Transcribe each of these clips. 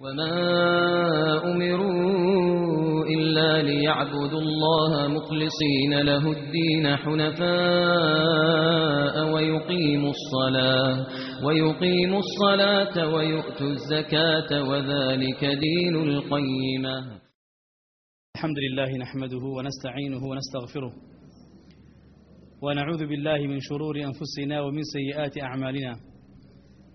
وما أمروا إلا ليعبدوا الله مخلصين له الدين حنفاء ويقيموا الصلاة ويقيموا الصلاة ويؤتوا الزكاة وذلك دين القيمة. الحمد لله نحمده ونستعينه ونستغفره ونعوذ بالله من شرور أنفسنا ومن سيئات أعمالنا.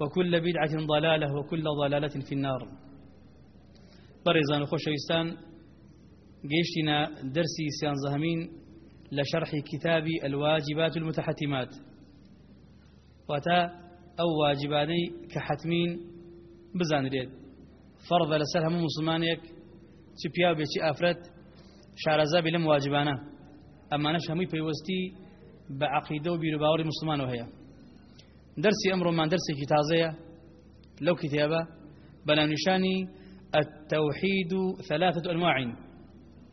وكل بدعة ضلالة وكل ضلالة في النار. برزان خوشويستان قيشتنا درسي سيان زهمين لشرح كتاب الواجبات المتحتمات. وتا أو واجباني كحتمين بزان ريد فرض لسلهم مسلمانيك چی پیا بێ چی ئافرەت شارەزابی لەم واجبانە ئەمانەش هەمووی پەیوەستی بە عقیدە و مسلمانەوە هەیە دەرسی ئەمڕۆمان دەرسێکی تازەیە لەو کتێبە بەلانیشانی التوحيد ثلاثة أنواع.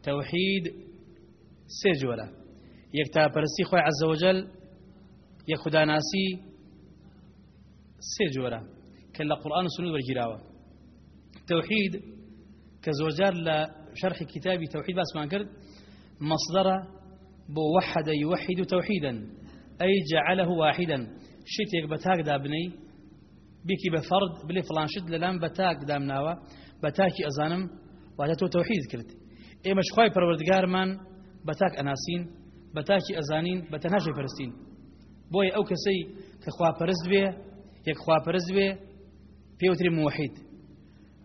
توحيد سجولة يكتا برسي خوي عز وجل يخدا ناسي سجولة كلا قرآن سنود والجراوة توحيد كزوجار لشرح كتاب توحيد بس ما كرد مصدر بو وحد يوحد توحيدا أي جعله واحدا. شتێک بە تاکدا بنەی بێکی بە فەرد بلێ فلانشت لەلام بە تاکدام ناوە بە تاکی ئەزانم واتە تۆ تەوحید کرد. ئێمەش خی پەروەردگارمان بە تاک ئەناسین بە تاکی ئەزانین بە تەناشی پەرستین. بۆیە ئەو کەسەی کە خواپەرست بێ یەک خواپەرست بێ پێوتری موحید.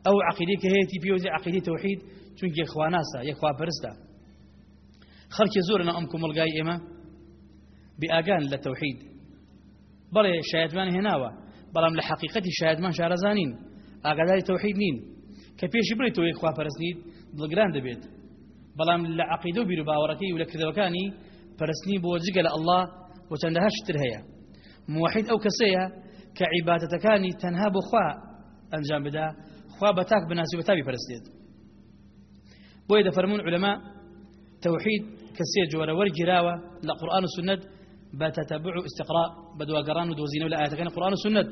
ئەو عقیدی کە هەیەی پێوزی عقیدی تەوحید چونکی خواناسە یەک خواپەرستە خەڵکی زۆرنە ئەم کۆمەلگای ئێمە بیاگان لە تەوحید. للتوحيد بلي شاهدمان هناوة بلام لحقيقة شاهدمان شارزانين ئاگاداری تەوحید نین. کە پێشی بڵێت تۆ یەک خواپەرستنیت دڵگران دەبێت. بەڵام لە عقیدە و بیر و باوەڕەکەی و لە کردەوەکانی پەرستنی بۆ جگە لە ئەلله بۆ چەندەها شتر هەیە. موحید ئەو کەسەیە کە عیباتەتەکانی تەنها بۆ خوا ئەنجام بدا خوا بەتاک بناسی و بەتابی پەرستێت. بۆیە دەفەرمون علەما تەوحید کە سێ جۆرە وەرگیراوە لە قورآن و سنت و استقراء. بە دواگەڕان و دۆزینەوە لە ئاەتەکانی قورآن و سنت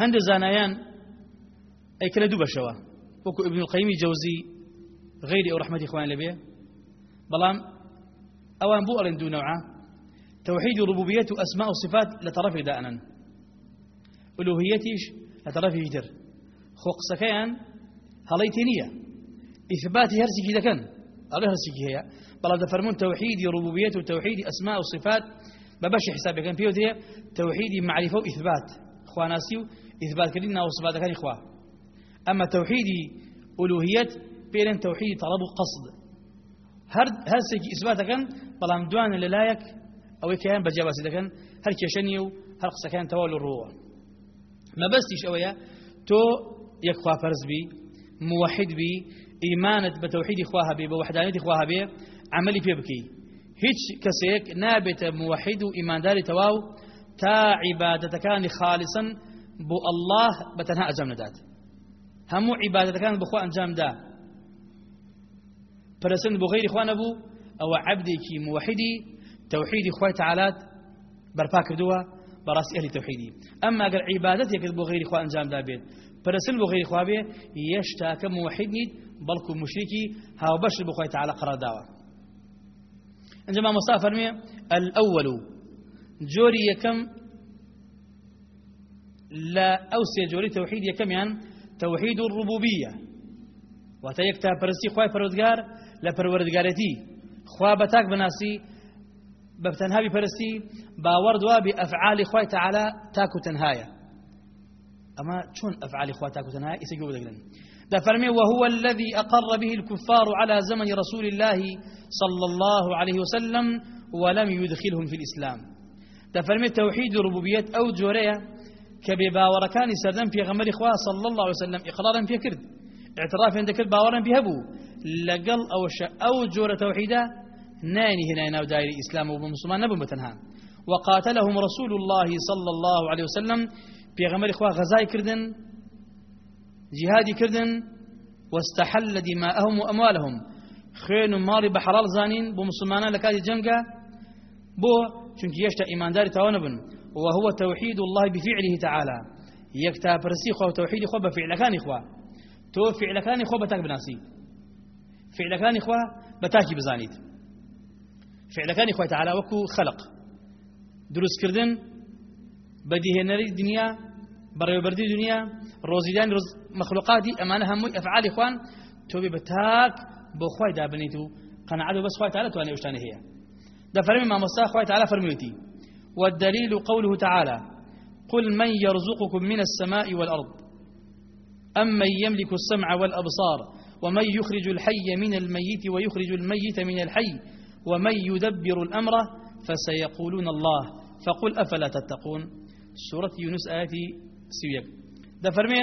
هەندێک زانایان ئەیکە دوو بەشەوە وەکو ابن القیمی جەوزی غیری ئەو ڕحمەتی خوان لەبێ بەڵام ئەوان بۆ ئەڵێن دوو نەوعە توحيد ربوبية وأسماء وصفات لطرف دائنا ألوهيتيش لطرف يجر خوق سكيان هليتينية. إثبات هرسكي دكن الله هرسكي هي بلا دفرمون توحيد ربوبية وتوحيد أسماء وصفات. ببش حساب كان فيه توحيد معرفة وإثبات. خواناسي إثبات كلنا وصفات كان إخوة أما توحيد ألوهية بين توحيد طلب قصد هر هر إثبات كان بلام دوان للايك أو كيان بجابة سيدكن هر كيشنيو هر قسكان تولو الروح. ما بستيش أويا تو يكخوا فرز بي موحد بي إيمانة بتوحيد إخواها بي بوحدانية إخواها بي عملي بكي. هيش كسيك نابت موحد وإيمان داري تواو تا عبادتكان خالصا بو الله بتنها أجام ندات. همو عبادتكان بخوا أنجام دا. فرسن بو غير إخوان أبو أو عبدي كي موحدي توحيد إخوة تعالى برفا كردوا براس أهل توحيدي. أما قال عبادتك غير إخوة أنجام دا بيت فرسن إخوة بي يشتاك موحدني بلكو مشركي هاو بشر بو خواه تعالى قرار داوا عندما مصطفى فرمي الأول جوري يكم لا أوسي جوري توحيد يكم يعني توحيد الربوبية وتيكتا برسي خواهي فرودگار لە پەروەردگارەتی خوا بەتاک بناسی بە تەنها بپەرستی باوەڕ دوا بێ ئەفعالی خوای تەعالا تاک و تەنهایە ئەمە چۆن ئەفعالی خوا تاک و تەنهایە ئیسە گوێ بدەگرن دفرمي وهو الذي أقر به الكفار على زمن رسول الله صلى الله عليه وسلم ولم يدخلهم في الإسلام. دفرمي توحيد ربوبية أو جورية كبباوركان سردن في غمر إخوة صلى الله عليه وسلم إقرارا في كرد. اعتراف عند كرد باورا بهبو لقل أو أو جورة توحيدة ناني هنا يناو دائري إسلام وبمسلمان نبو متنها. وقاتلهم رسول الله صلى الله عليه وسلم في غمر إخوة غزاي كردن جهادي كردن واستحل دماءهم وأموالهم. خين مالي بحلال زانين بمسلمان لكادي جنگا بو چونك يشتا إيمان داري تاونبن وهو توحيد الله بفعله تعالى يكتا برسي خو توحيد خو بفعل كان إخوة تو فعل كان إخوة بتاك بناسي فعل كان إخوة بتاكي بزانيت فعل كان إخوة تعالى وكو خلق. دروس كردن بديه نري دنيا بريو بردي دنيا روزيدان روز مخلوقاتي أمانة هم أفعال إخوان توبي بتاك بو خوي دابنيتو قناعته بس خوي تعالى تواني وشتاني هي. ده فرمي ما مصا خوي تعالى فرميتي والدليل قوله تعالى قل من يرزقكم من السماء والأرض أم من يملك السمع والأبصار ومن يخرج الحي من الميت ويخرج الميت من الحي ومن يدبر الأمر فسيقولون الله. فقل أفلا تتقون؟ سورة يونس آياتي سویەک دەفەرمێ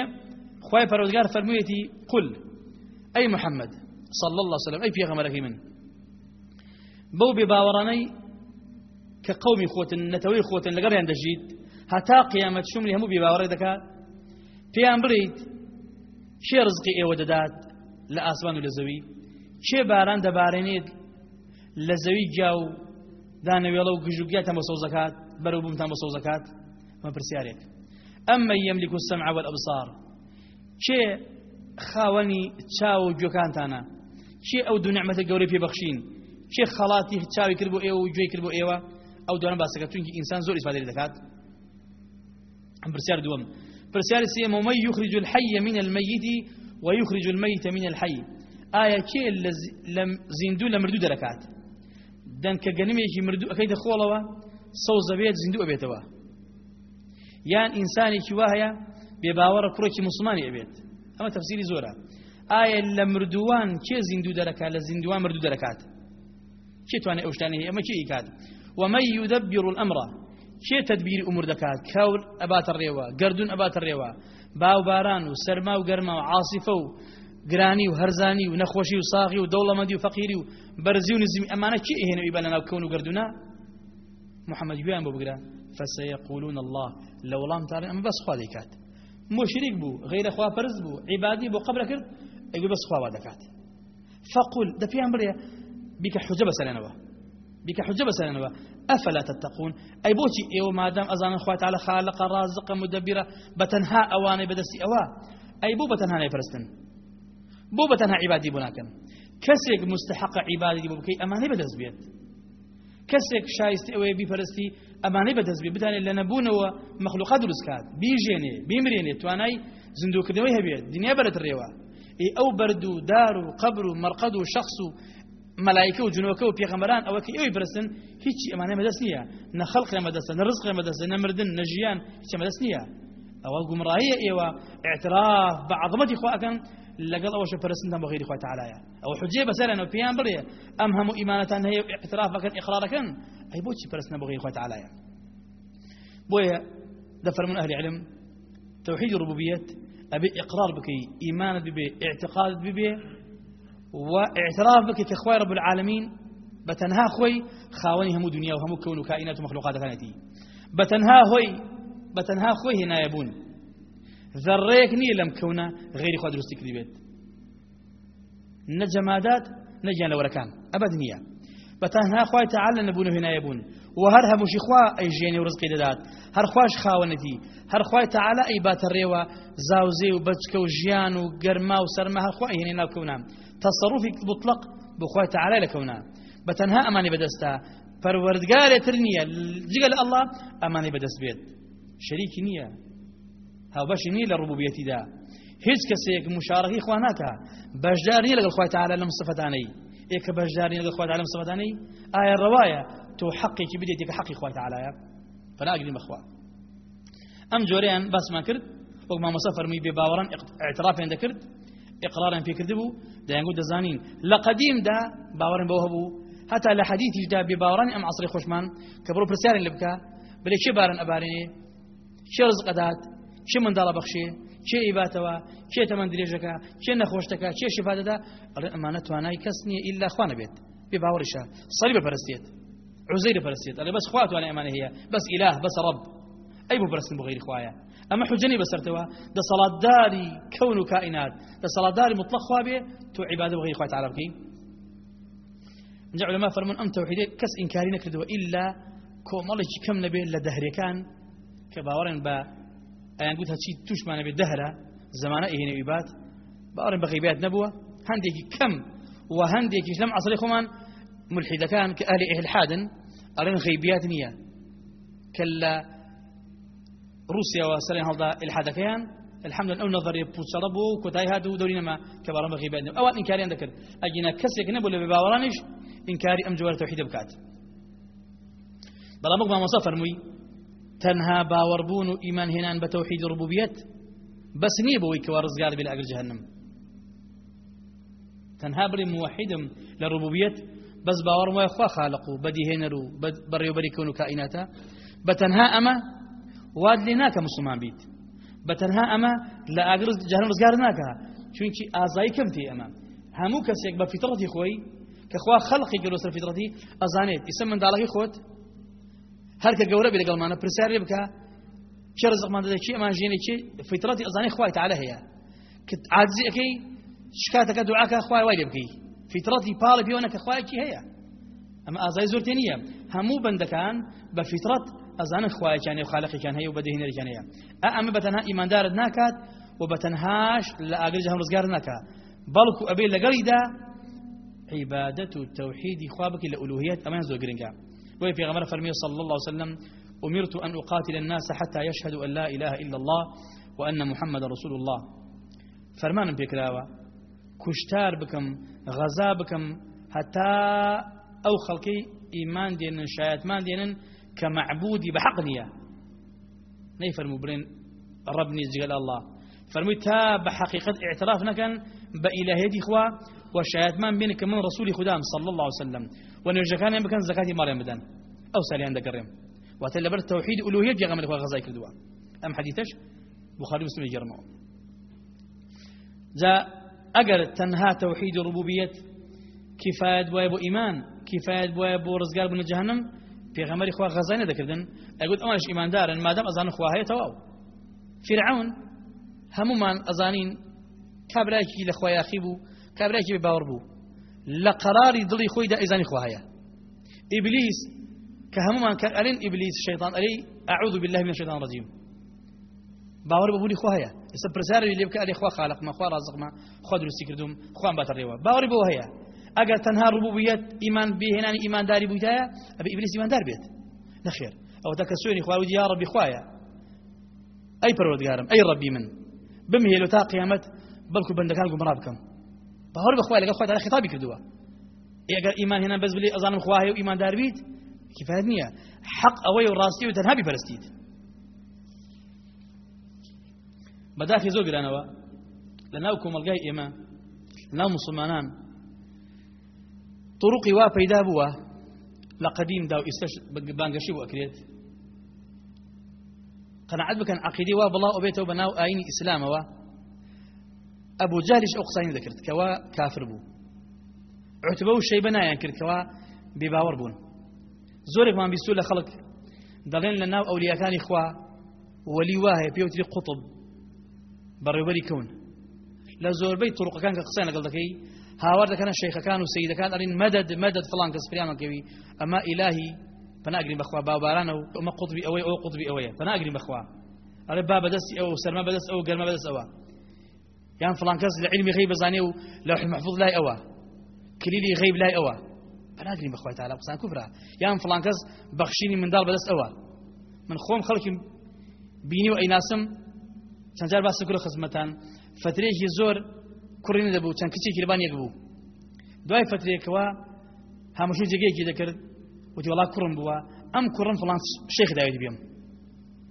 خی پەرۆزگار فەرموویەتی قل. ئەی محەممەد صل الله سلم ئەی پێغەمەرەکەی من. بەو بێ باوەڕانەی کە قومی خۆتن نەتەوەی خۆتن لەگەڕیان دەژیت هەتا قیامەت شوملی هەموو بێ باوەڕی دەکات پێیان بڕیت چێ ڕزقی ئێوە دەدات لە ئاسمان و لە زەوی؟ چێ باران دەبارێنێت لە زەوی گیا و دانەوێڵە و گژوگیا تەمە سەوزەکات بەرەو بم تەمە سەوزەکات؟ مە پرسیارێک أما يملك السمع والأبصار؟ شي خاوني تشاو جوكانتانا شي أو دو نعمة القوري في بخشين. شي خالاتي تشاوي كربو إيوه وجوي كربو إيوه أو دونا باسكت چونكي إنسان زور إسفادة لدكات. برسيار دوم. برسيار سيما ومن يخرج الحي من الميت ويخرج الميت من الحي. آية لم زندو لمردو دركات. دان كغنمي يجي مردو أكيد خولوا. صوز بيت یان ئینسانێکی وهەیە بێباوەڕە کوڕێکی مسلمانی ئەبێت. ئەمە تەفسیری زۆرە. ئایا لە مردووان کێ زیندوو دەرەکات؟ لە زیندوان مردوو دەرەکات. کێ توانێت ئەو شتانە ئەمە کێ ئیکات؟ ومن يدبر الامر کێ تدبیر امور دەکات؟ کەول ئەباتە ڕێوە گردون ئەباتە ڕێوە. باو باران و سەرما و گەرما و عاصفە و گرانی و هەرزانی و نەخۆشی و ساغی و دەوڵەمەندی و فەقیری و بەرزی و نزمی ئەمانە کێ ئێنەوەی بە لەناو کەون و گردونە محەممەد گویان بۆ بگران فسيقولون الله. لو لام تعالى أما بس خوا ديكات. مشرك بو غير أخوة فرز بو عبادي بو قبل كرد يقول بس خوا دكات فقل ده في أمريا بك حجة بسلانوا بك حجة بسلانوا أفلا تتقون؟ أي بوتي إيو ما دام أزان أخوة تعالى خالق رازق مدبرة بتنها أواني بدسي أوا. أي بو بتنها نيفرستن بو بتنها عبادي بناكن كسيك مستحق عبادي بو بكي أماني بدس بيت كسيك شايست أوي بيفرستي أماني بدس بيت بتاني لنا بونوا مخلوقات درسكات بيجيني بيمريني تواناي زندوك دوي هبيت. دنيا برد الريوا إي أو بردو دارو قبرو مرقدو شخصو ملائكة وجنوكة وبيغمران أو كي أي برسن هيك أمانة مدسنية. نخلق مدسن نرزق مدسن نمردن نجيان هيك مدسنية. أو قمراهية إيوا اعتراف بعظمة إخوة كان لقل أول شيء برسن تم بغير إخوة تعالى أو بسالة أو بيان برية أم هم إيمانة هي اعتراف كان إقرار كان أي بوتش برسن بغير إخوة تعالى بويا دفر من أهل العلم. توحيد الربوبية أبي إقرار بكي إيمان ببي اعتقاد ببي واعتراف بك كخوي رب العالمين. بتنها خوي خاوني همو دنيا وهمو كون وكائنات ومخلوقات كانتي بتنها خوي بتنها خوي هنا يبون ذەڕەیەک نییە لەم کەونە غێری خوا دروستی کردی بێت. نە جەمادات نەگیان لەوەرەکان ئەبد نییە. بەتەنها خوای تعال لە نەبوون و هێنایە بوون. و هەر هەمووشی خوا ئەی ژێنێ و ڕزقی دەدات. هەر خوش خاوەنەتی هەر خوای تعالە ئەی باتەڕێوە زاوزێ و بەچکە و ژیان و گەرما و سەرمە هەر خوای هێنێ ناوکەونام تەسەڕوفی مطلق بۆ خوای تعالای لەکەونا بەتەنها ئەمانی بەدەستە. پەروەردگارێتر نییە. جگە لە ئەڵڵا ئەمانی بەدەست بێت. شەریکی نییە. هاو باش نية للربوبية دا. هيج كسيك مشاركي إخواناتا باش دار نية لقل خواه تعالى لم صفتاني ئێکە بەشداری لەگە خوا عالم سبەتانی ئایا ڕەوایە تۆ حەقێکی بدێت کە حەقی خوای تعالایە پەنا ئەگرین بەخوا. ئەم جۆرەیان باسمان کرد وەک مامۆسا فەرمووی بێ باوەڕان اعترافیان دەکرد اقراران پێکرد بوو دەیانگو دەزانین لە قەدیمدا باوەڕن بەوە هەبوو. هەتا لە حەدیثیشدا بێ باوەڕانی ئەم عەسری خۆشمان کە بڕۆ پرسیارن لە بکە بلێ چێ بارن ئەبارێنێ؟ چێ ڕزقەدات چێ منداڵە بەخشێ چێ ئیباتەوە چێ تەمەند درێژەکە؟ چێ نەخۆشتەکە؟ چێ شفا دەدا ئەڵێ ئەمانە توانای کەس نییە ئیلا خوا نەبێت. بێ باوەڕیشە. سەری بەپەرستێت عزەیر بەپەرستێت ئەڵێ بەس خوا توانای ئەمانە هەیە. بەس ئیلاහ بەس ڕەب ئەی بۆ پەرستن بۆ غیری خوایە. ئەمە حجەنی بەسەرتەوە. دەسەڵاتداری کەون و کائینات. دەسەڵاتداری مطلق خوا بێ تو عیبادە بە غیری خوای تعالی بکەین جاء علماء فرمون أم توحيدي كس إنكاري نكردوا إلا كومالك كم نبي لدهريكان أيان قلت هاتشي توش ما نبي دهرة. زمانة إيه نبيبات باورن بغيبات نبوة. هنديك كم وهنديك لم عصري خمان. ملحدة كان كأهل إلحاد أرين غيبيات نية. كلا روسيا وسلين هذا إلحادكيان الحمد لله أو نظرية بوشربو كتاي هادو دورينا ما كبار بغيبات أو إنكاري عندك. أجينا كسك نبو اللي بباورانش إنكاري أم جوار توحيد بكات. بلا مقبع مصفر موي. تنها باوربون إيمان هنان بتوحيد الربوبيات بس نيبوي كوارزقار بالأقل جهنم. تنها بري موحدم للربوبيات بس باور ما يخوا خالقو بدي هنرو بري وبري كونو كائناتا. بتنها أما واد لناك مسلمان بيت. بتنها لا أقرز جهنم رزقار ناكا. چونكي آزاي كمتي أما. همو كسيك بفطرتي خوي كخوا خلقي قالوا سر فطرتي أزانيت. اسم من دالغي خوت؟ هر كجورة بيد قال معنا برسالة بك شو رزق ما ده شيء ما جيني شيء فطرتي أزاني خواي تعالى هي كت عاجزي أكي شكاتك دعاك خواي وايد بكي فطرتي بالي بيونك خواي كي هي أما أزاي زورتينية همو بندكان بفطرت أزان خواي كان وخالقي كان هي وبده هنا كان هي أما بتنها إيمان دار ناكات وبتنهاش لا أجرجهم رزقار ناكا بلكو أبي لقريدا عبادة التوحيد خوابك لألوهية أمان زو جرينجا وفي غمر فرمي صلى الله عليه وسلم أمرت أن أقاتل الناس حتى يشهدوا أن لا إله إلا الله وأن محمد رسول الله. فرمان بكراوة كشتار بكم غزا بكم حتى أو خلقي إيمان دين شايات مان دين كمعبودي بحق نية نيفرمو برين ربني جل الله. فرمي تا بحقيقة اعتراف نكن بإلهيتي إخوة وشايات مان بينك من رسول خدام صلى الله عليه وسلم. ونرجع كان يمكن زكاة مريم بدن. أو ساليان دقريم واتلا بر توحيد ألوهية جا غمر غزاي كردوا أم حديثش؟ بخاري مسلم يجرمه. جاء أجر تنها توحيد الربوبية. كفاية بوابو إيمان. كفاية بوابو رزقار بن جهنم. في غمر إخوة غزاين ذكردن أقول أماش إيمان دارا ما دام أزان إخوة هي تواو. فرعون همومان أزانين. كابرايكي لأخوة أخيبو كابرايكي بباور بو لقراري ضلي خوي دا إزاني إخوة هي إبليس كهمومان كألين إبليس الشيطان ألي أعوذ بالله من الشيطان الرجيم. باور ببوني خو هيا إسا برسار اللي بك علي خو خالق ما خو رازق ما خو درستي كردوم خو ام باتر ريوا. باور بو هيا اگر تنها ربوبيت إيمان به هنا إيمان داري بوتايا أبي إبليس إيمان دار بيت. لا خير أو تكسوني خو يا ربي خوايا. أي پروردگارم أي ربي رابكم باور بخوايا لقى خوايا خطابي كردوا اگر ايمان هنا بس بلي اظن خوايا وايمان دار بيت كفايه نيه حق اوي وراسي وتنها بفرستيت بەداخی زۆر گرانەوە لە ناو کۆمەلگای ئێمە ناو مسلمانان. طرقی وا پەیدا بووە لە قەدیمدا و ئێستش بانگەشی بۆ ئەکرێت قەنەعەت بکەن عەقیدەی وا بڵاو ئەبێتەوە بە ناو ئاینی ئیسلامەوە ئەبوو جالیش ئەو قسانی دەکرد کەوا کافر بوو. عتبە و شەیبە نایان کرد کەوا بێباوەڕ بوون. زۆرێکمان بیستوو لە خەڵک دەڵێن لە ناو ئەولیاکانی خوا وەلی وایە پێوتری قوتب بەڕێوەری کەون. لە زۆربەی تڕقەکان کە قسەی لەگەڵ دەکەی هاوار دەکەنە شەیخەکان و سیدەکان ئەرین مەدەد مەدەد فڵان کەس پریانەکەوی ئەمە ئیلاهی پناگرین بەخوا باوبارانە و ئەمە قوتبی ئەوەی ئەو قوتبی ئەوەیە پەنا ئەگرین بەخوا. ئەرێ با بەدەستی ئەو سەرمە بەدەست ئەو گەرمە بەدەست ئەوە. یان فڵان کەس لە علمی غیب بزانێ و لە محفوظ لای ئەوە کلیلی غیب لای ئەوە. پەنا ئەگرین بەخوا تعالی قسان کوفرا یان فڵان کەس بەخشینی منداڵ بەدەست ئەوە. من خۆم خەڵکی بینی و ئەیناسم چەند جار باسی کرد خزمەتان. فترێکی زۆر کوڕی نەدەبوو چەند کچێکی لەبان یەک بوو. دوای فترێکەوە هەمشوو جێگەیەکی دەکرد وتی وڵا کوڕم بووە. ئەم کوڕم فلان شێخ داوێت بێم.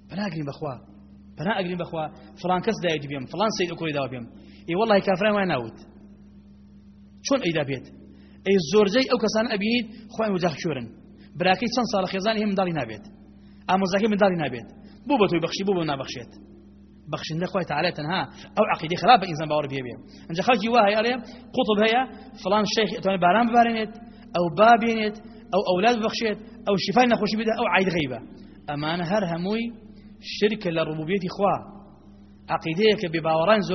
پەنا ئەگرین بەخوا. پەنا ئەگرین بەخوا. فلان کەس داوێت بێم. فلان سید ئەکۆی داوا بێم. ئێ وڵی کافران وای ناوت. چۆن ئەیدا بێت؟ ئەی زۆرجەی ئەو کەسان ئەبینیت خۆی وجاخ شورن براکەی چەند ساڵ خێزانی هێ منداڵی نابێت. ئامۆزاکەی منداڵی نابێت. بۆ بە توی بەخشی بۆ بۆ نابەخشێت. بەخشندە خۆی تعالى تەنها ئەو عقیدی خراپ بە ئینسان باوەڕ بێ بێ ئەنجا خەڵکی وا هەیە ئەڵێ قوتب هەیە فلان شیخ ئەتوانێت باران ببارێنێت ئەو بابێنێت ئەو ئەولاد ببەخشێت ئەو شیفای نەخۆشی بدە ئەو عید غیبە. ئەمانە هەر هەمووی شرکە لە ڕبوبیەتی خوا.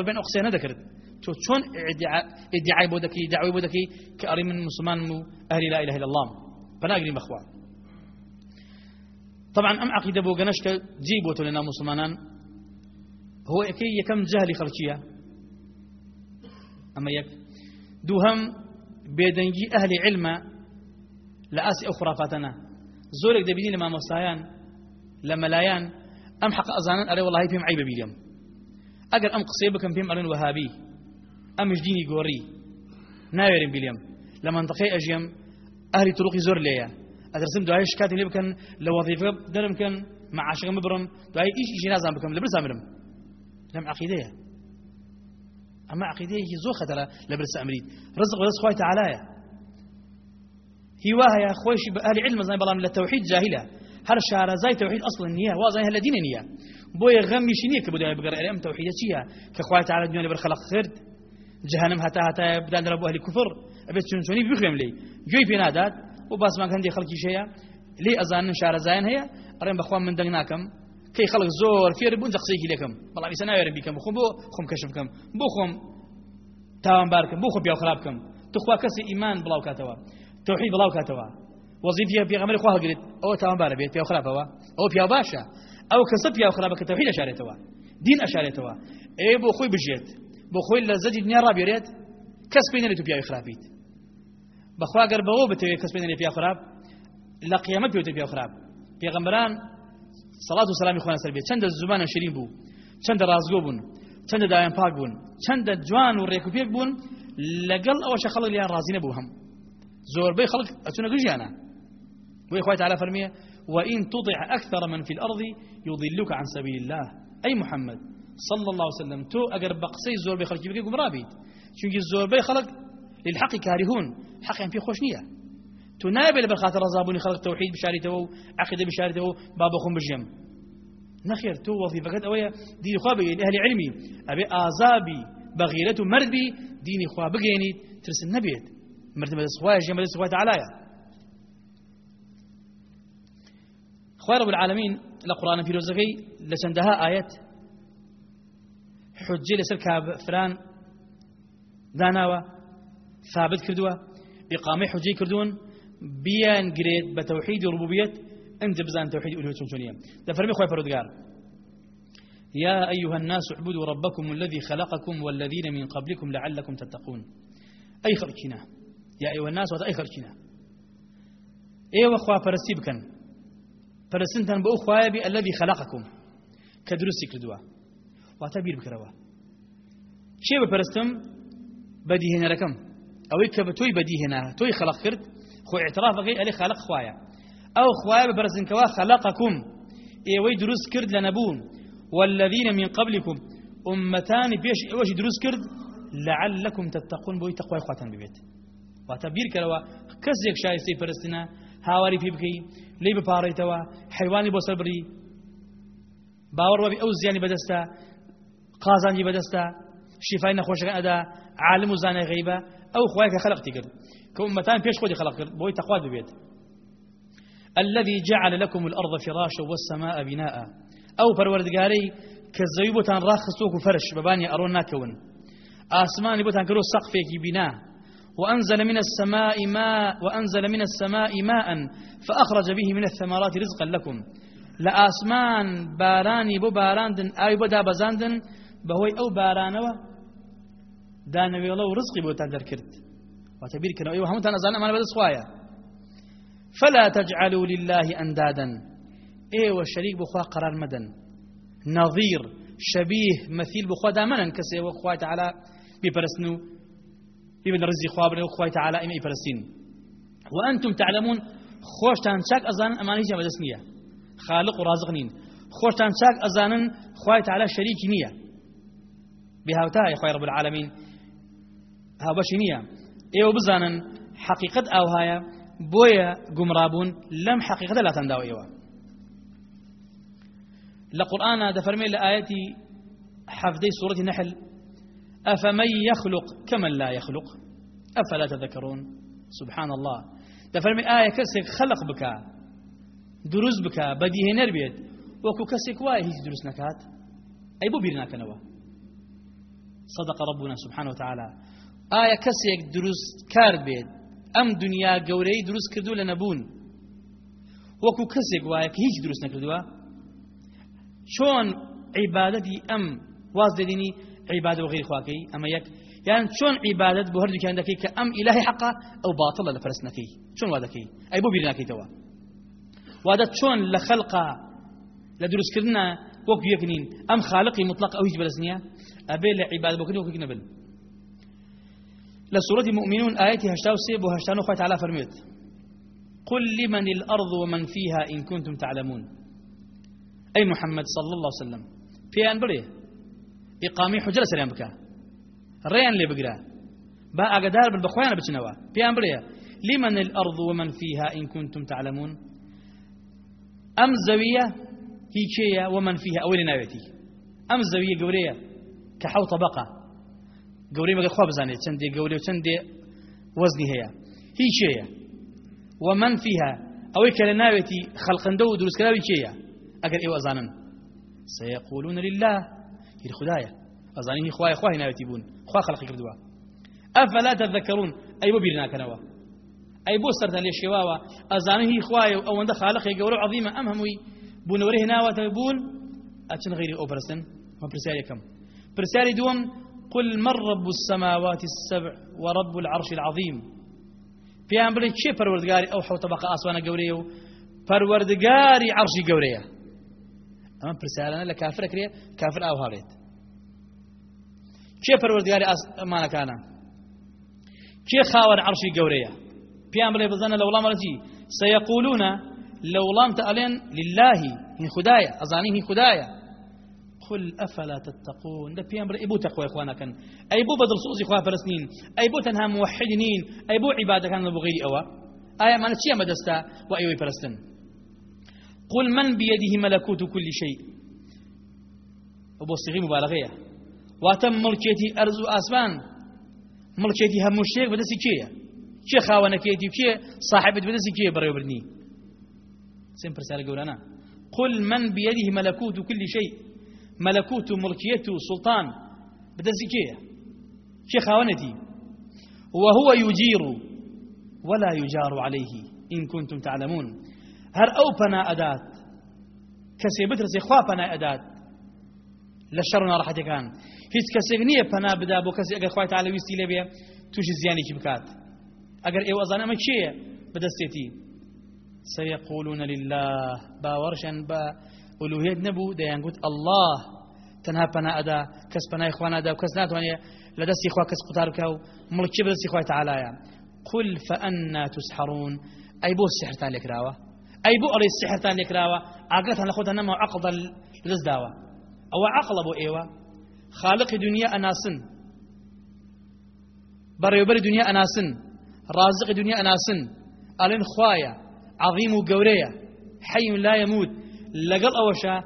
بێن ئەو قسە نەدەکرد تۆ چۆن ادعای بۆ دەکەی داوای بۆ دەکەی کە ئەڕی من مسلمان و ئەهلی لا إله إلا الله. بەناگرین بەخوا طبعا کە جێی بۆ تۆ لە ناو مسلمانان. هو جەهلی خەڵکیە ئەمە یەک دووهەم بێدەنگی ئەهلی علمە لە ئاسی ئەو خرافاتەنە زۆرێک دەبینی لە مامۆستایان لە مەلایان ئەم حق ئەزانن ئەرێ وڵی پێم عیبە بیرم ئەگەر ئەم قسەی بکەم پێم ئەڵێن وهابی ئەمش دینی گۆڕی ناوێرم بیلێم لە منطقەی ئەژیم ئەهلی تروقی زۆر لێیە ئەدرسم دوای شکاتی لێ بکەن لە وەظیفە دەرم کەن معاشەکەم ببڕم دوای ئیش ئیشی نازان بکەم لە برسا مرم. لەم عقیدەیە ئەمە عقیدەیەکی زۆر خەتەرە لە برسا ئەمریت ڕزق بەدەست خۆی تەعالایە هیوا هەیە خۆشی بە ئەهلی علم زای بەڵام لە تەوحید جاهلە هەر شارەزای تەوحید ئەصلا نییە وازای هە لە دینە نییە بۆیە غەمیشی نییە کە بدای بگەڕ ئەم تەوحیدە چییە؟ کە خوای تعالی دنیا لەبەر خەلق کرد جهنم هەتا هەتا بدان لە بۆ ئەهلی کوفر ئەبێت چۆن چۆنی بخوێم لێ گوێی پێ نادات و باسمان هەندێک خەڵکیش هەیە لێ ئەزانن شارەزایان هەیە ئەڕێن بەخوا من دەنگ ناکەم. کەی خەڵک زۆر فێر بوون قسەیەکی لەکەم بەڵام ئیسە ناوێرم بیکەم بخۆم بۆ خۆم کەشف بکەم. بۆ خۆم تاوانبار بکەم بۆ خۆ پیا خراپ بکەم تخوا کەسی ئیمان بڵاو کاتەوە. تەوحید بڵاو کاتەوە. وظیفە پێغەمبەری خوا هەگرێت ئەوە تاوانبارە بێت پیا خراپەوە ئەو پیا باشە. ئەو کەسە پیا خراپە کە تەوحید ئەشارێتەوە. دین ئەشارێتەوە. ئێ بۆ خۆی بژێت بۆ خۆی لە زەدی دنیا ڕابێرێت کەس پێی نێت و پیاوی خراپیت. بەخوا گەر بەوە بتەوێت کەس پێی نێت پیا خراپ لە قیامەت پێوتە پیا خراپ. پێغەمبەران سەڵات و سەلامی خوان سەر بێت. چەندە زوبانە شیرین بوو چەندە ڕازگۆ بوون چەندە دایان پاک بوون چەندە جوان و ڕێک و پێک بوون لەگەڵ ئەوەشە خەڵک لیان ڕازی نەبوو هەم. زۆربەی خەڵک ئەچونە گژیانە بۆی خوای تعالى فەرمیە وإن تطع أكثر من في الأرض يضلوك عن سبيل الله. أي محمد صلى الله عليه وسلم تو أجر بقصي زور بخلق بك قمرابيت چونکی زۆربەی خەڵک للحقی کاریهون حەقیان پێ خۆش نییە تو نابێت لە بەرخاتە ڕزابوونی خەڵک تەوحید بشاریتەوە و عقیدە بشاریتەوە با بەخۆم بژێم نەخێر تو وەظیفەکەت ئەوەیە دینی خوا بگەین ئەهلی علمی ئەبێ ئازابی بەغیرەت و مردبی دینی خوا مردم بەدەست خوایە ژێم بەدەست خوای رب العالمين لقرآن في رزقي لسندها آيات. حجة لسر كافران داناوە ثابت کردووە ئقامەی حجەی کردوون بیان گرێت و ڕبوبیەت ئەنج بزان توحيد ئولوه چون چونیە دەفەرمی خۆی پەرودگار يا أيها الناس اعبدوا ربكم الذي خلقكم والذين من قبلكم لعلكم تتقون. أي خلقنا. يا أيها الناس وأي خلقنا. أي وخوا فرسي بكن فرسنتن بأو خوابي الذي خلقكم. كدرسي كردوا. واتبير بكروا. شيء بپرستم بەدیهێنەرەکەم ئەوەی کە بە تۆی بەدیهێنا تۆی خەلق کرد خۆ اعترافەکەی ئەلی خەلق خوایە ئەو خوایە بەبەرزنکەوە خەلقەکم ئێوەی دروست کرد لە نەبوون والذين من قبلكم. أمتان بيش إيوش دروس كرد؟ لعلكم تتقون. بوي تقوى خواتان ببيت. واتبير كروا. كزيك شاي سي فرستنا هاواري في لي حيواني بو سبري باور وبي أو زياني بدستا قازاني بدستا شفای نەخۆشەکە ئەدا عالم و زانای غیبە ئەو خوای کە خەلقتی کرد کە ئومەتان پێش خۆی خەلق کرد بۆی تەخوا ببێت الذي جعل لكم الأرض فراشا والسماء بناء. أو پروردگاري كزوي بوتان راخصوك فرش بباني أرون ناكون آسماني بوتان كرو سقفك بناء. وأنزل من السماء ماء وأنزل من السماء ماء فأخرج به من الثمرات رزقا لكم. لآسمان باراني بو باراندن آي بو دابزاندن بەهۆی ئەو بارانەوە دانەوێڵە و ڕزقی بۆتان دەرکرد واتە بیرکردنەوە ئەوە هەمووتان ئەزان ئەمانە بەدەست خوایە فلا تجعلوا لله أندادا. ئێوە شەریک بخوا قرار مەدەن نظير شبيه مثيل بخوا دامنا كسي وخوات على بپرسن و ابن رزي خوابر وخوي تعالى إما فلسطين. وأنتم تعلمون خوشتان شاك أزان أماني جاب دسنية خالق ورازق نين. خوشتان شاك أزان خوي تعالى شريك نية. بهاوتا يا خوي رب العالمين. ها بشنية إيو بزانا حقيقة أو هاي بويا قمرابون لم حقيقة لا تنداو إيوه لقرآن دفرمي لآياتي حفظي سورة النحل. أفمن يخلق كمن لا يخلق؟ أفلا تذكرون؟ سبحان الله دفرمي آية كسك خلق بك دروز بك بديه نربيت وكو كسك واي دروس نكات أي بو بيرنا كنوا صدق ربنا سبحانه وتعالى آية كسك دروس كار بيت أم دنيا قوري دروس كردو لنبون وكو كسك واي هيج دروس نكردوا شون عبادتي أم واز ديني عبادة وغير خواكي أما يك يعني شون عبادة بهر كان دكي كأم إلهي حقا أو باطل لفرسنكي شون وادكي؟ أي بو بيرناكي توا. وادت شون لخلقا لدروس كرنا وك يكنين. أم خالقي مطلق أو هيج بلسنيا؟ أبي لعبادة بكني وكي نبل لسورة المؤمنون آياتي هشتاو سيب وهشتانو خوات على فرميت. قل لمن الأرض ومن فيها إن كنتم تعلمون. أي محمد صلى الله عليه وسلم. في أن بريه إقامي حجرة سريان بكا. ريان اللي بقرا. با أقدار بالبخوان بتنوا في بريه لمن الأرض ومن فيها إن كنتم تعلمون. أم هي شيء ومن فيها أول ناويتي. أم زوية قورية كحو طبقة. قوري ما خواب زاني. تندي قوري وتندي وزني هي. هي شيء ومن فيها أو كلناويتي خلق دو دروس كلاوي شيء اگر ایو ازانن سيقولون لله. هي خدايا. أزاني خواي خواي ناوتي بون خوا خلق كردوا. أفلا تذكرون؟ أي بو بيرنا كنوا. أي بو سرت لي شواوا. أزاني هي خواي أو عند خالق يقولوا عظيمة أم هموي. بون وره هنا وتبون اتن غير اوبرسن ما برسالي كم. برسالي دوم. قل من رب السماوات السبع ورب العرش العظيم. في امبري شي پروردگاري أو حو طبقة اسوانه قوريو. پروردگاري عرشي قوريه ئەمە پرسیارانە لە کافرە کرێ کافر ئاو هاڵێت. کێ پەروەردگاری ئەمانەکانە؟ کێ خاوەن عەرشی گەورەیە؟ پیان بڵێ بزەنە لە وڵامەرەجی سەیەقولونە لە وڵامتە ئەڵێن لله هی خدایە ئەزانی هی خدایە. قل أفلا تتقون؟ ده بيان بر إبو تقوى إخوانكن أي بو بدل صوصي خواه فرسنين أي تنها موحدين أي بو عبادة كان بغير أوا آية ما نتشيا مدستا وأيوي فرسن قل من بيده ملكوت كل شيء. أبو صيغي مبالغية. واتم ملكيتي أرض وأسمان ملكيتي هم الشيء بدسي كيه كيه خاونكيتي كيه صاحبت بدسي كيه بريو برني. سين برسالة قولانا. قل من بيده ملكوت كل شيء. ملكوت ملكيته سلطان. بەدەسی کێیە کێیە خاوەنێتی. وهو يجير ولا يجار عليه. إن كنتم تعلمون. هەر ئەو پەنا ئەدات کەسێ بترسێ خوا پەنا ئەدات لە شەڕ ناڕەحەتەکان هیچ کەسێک نییە پەنا بدا بۆ کەسی ئەگەر خوای تعالی ویستی لێبێ تووشی زیانێکی بکات؟ ئەگەر ئێوە ئەزان ئەمە کێیە بەدەستێتی سيقولون لله باوەڕشیان با ألوهيت نبو ديان قلت الله تنها پنا أدا كس پنا إخوان أدا وكس ناتواني لدسي إخوة كس قطارك ملك بدسي إخوة تعالى قل فأنا تسحرون. أي بو السحر تالك راوه أي بؤر السحر تان لكراوة عقلتها لخوتها نما عقد الرزداوة أو عقل أبو إيوة. خالق دنيا أناسن. بري بري دنيا أناسن. رازق دنيا أناسن. ألين خوايا. عظيم وقورية حي لا يموت. لقل أوشا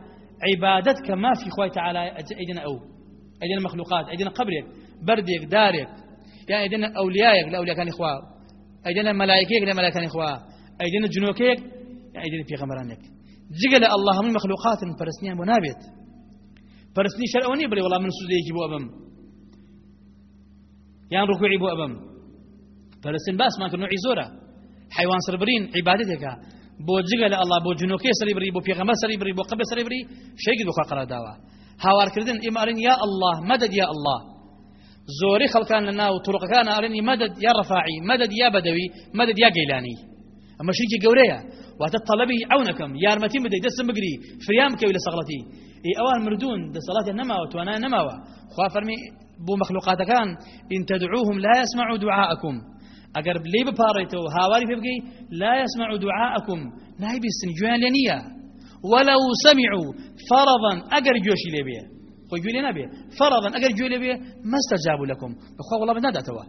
عبادتك ما في خواي تعالى. أيدنا أو. أيدنا مخلوقات. أيدنا قبرك. بردك دارك. يعني أيدنا أوليائك. لأولياء كان إخوة. أيدنا ملائكيك. لملائكة كان إخوة. أيدنا جنوكيك. يعني في غمرانك. جگە الله من مخلوقات بۆ نابێت پەرستنی شەرەوە بلي والله من سوودەیەکی بۆ ئەبم یان ڕوکوعی بۆ ئەبم پەرستن باسمان نوعی زۆرە حیوان سربرین عیبادەتێکە بۆ جگە لە الله جنۆکەی سەری بری بۆ پێغەمبەر سەری بری بۆ قبل سەری بری شەیکی دۆخوا قەرار داوە هاوارکردن ئێمارین يا الله مدد يا الله. زۆری خەڵکان لە ناو توڕقەکانە ئەرێنی مدد یا ڕەفاعی مدد یا بەدەوی مدد یا گەیلانی ئەمە شێکی گەورەیە واتە طلبی عونەکەم یارمەتی بدەیت دەستم بگری فریام بکەوی لە سەغڵەتی ئی ئەوان مردوون دەسەڵاتی نەماوە توانای نەماوە فەرمی بو مخلوقات كان إن تدعوهم لا يسمعوا دعاءكم. أجر لي بباريتو هاواري بيبقي لا يسمعوا دعاءكم. نايب السنجوان لنيا ولو سمعوا فرضا أجر جوشي لبيه ويقول نبي فرضا أجر جوشي لبيه ما استجابوا لكم. أخوة والله بنادى توا.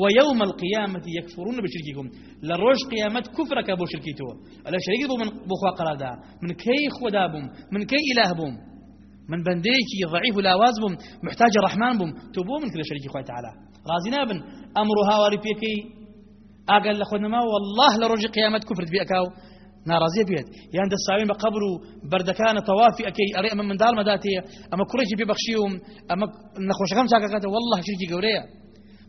ويوم القيامة يكفرون بشرككم. لروش قيامة كفرك أبو شركيتو. ألا شريك بو من بخوا قرادا من كي خدابهم من كي إله بهم من بنديكي ضعيف لاواز بم محتاج الرحمن بم تبو من كل شريك خوي تعالى. رازينا بن أمرها وربيكي أقل ما والله لرجع قيامة كفرت بيأكاو ناڕازیە بێت یان دەساوین بە قبر و بەردەکانە تەوافی ئەەکەی ئەرێ ئەمە منداڵ مەداتەیە ئەمە کوڕێکی پێبەخشیوم ئەمە نەخۆشەکەم چاکەکەتە والله شرکی گەورەیە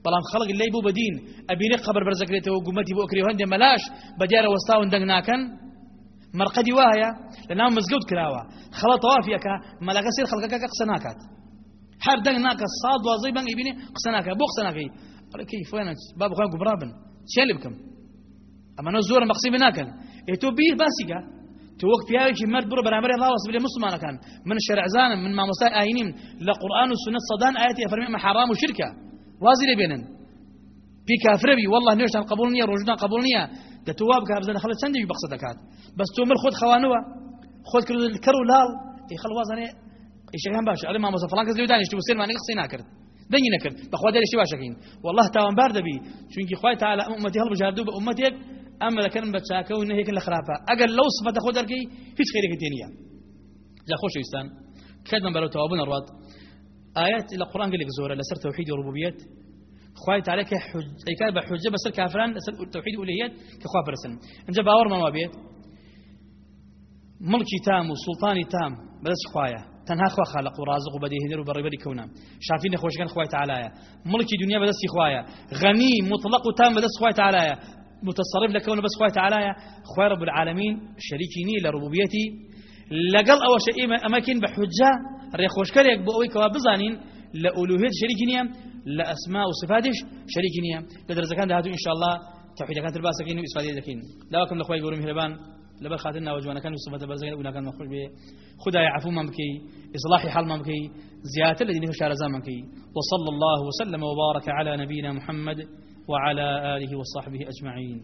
بەڵام خەڵک لی بوو بەدین ئەبینێ قبر بەرزەکرێتەوە گومەتی بۆ ئەکری هەندێ مەلاش بە دیارە وەستاون دەنگ ناکەن مرقدی وایە لە ناو مزگەوت کراوە خەڵە تەوافیەکە مەلەکە سێر خەڵکەکە قسە ناکات هەر دەنگ ناکە سا دوازەی بەنگی بینێ قسە ناکە بۆ قسە ناکەی ئەڵەکەی فۆنە با بخوای گوبرا بن چێ لێ بکەم ئەمەە زۆر مەقسی بناکەن ئێ تۆ بیر باسیکە تو وەک پیاوێکی مرد بڕۆ بەرامبەر الله وەسبلێ مسلمانەکان من شەرعزانم من مامۆستای ئاینیم لە قورآن و سنت سەدان ئاەتی فەرمی ئەمە حرام و شرکە وازی لێ بێنن. پی کافرەبی والله نوێشتان قبول نییە ڕۆژدان قبول نییە. دەتووا بکە بزنە خەڵک چەندێکی بەقسە دەکات. بەس تۆ مر خۆت خەوانەوە خۆت کرد کەڕ و لاڵ ئی خەڵوازانێ ئیشەکان باش ئەلێ مامۆسە فڵان کەس لێ دانیشت و سێنمانی قسەی ناکرد. دەنگی نەکرد. بەخوا دەرێکی باشەکەین. والله تاوانبار دەبی. چونکی خوای تعالی ئومەتی هەڵبژاردوو بە ئومەتێک ئەمە دەکەن بە چاکە و نەهێکن لە خراپە. ئەگەر لەو سفەتە خۆ دەرکەی هیچ خێرێکی تێنیە. جا خۆشەویستان کردم بەرەو تەوابوون ڕات آيات إلى القرآن قال لك زورة لسر توحيد وربوبية. خواهي تعالى كحج كان بحجة بس الكافران لسر توحيد أوليات كخوا برسن إن جاب باور ما بيت ملكي تام وسلطاني تام بس خوايا. تنها خوا خالق ورازق وبديه نر وبربري كونا. شافين خوش كان خواي تعالى ملكي دنيا بس خوايا. غني مطلق وتام بس خواي تعالى متصرف لكونه بس خواي تعالى خواي رب العالمين شريكيني لربوبيتي. لقل أو شيء أماكن بحجة ريخوش كريك بأوي كوا بزانين لألوهية شريكينيا لأسماء وصفاتش شريكينيا لدرجة كان هذا إن شاء الله توحيد كانت الباسكين وإسفادية ذكين لا وكم لأخوي يقولون هربان لبر خاتنا وجوانا كان صفة برزقين ولا كان مخرج به. خدا يعفو ممكي إصلاح حال ممكي زيادة الذين هو شار زمنكي وصلى الله وسلم وبارك على نبينا محمد وعلى آله وصحبه أجمعين.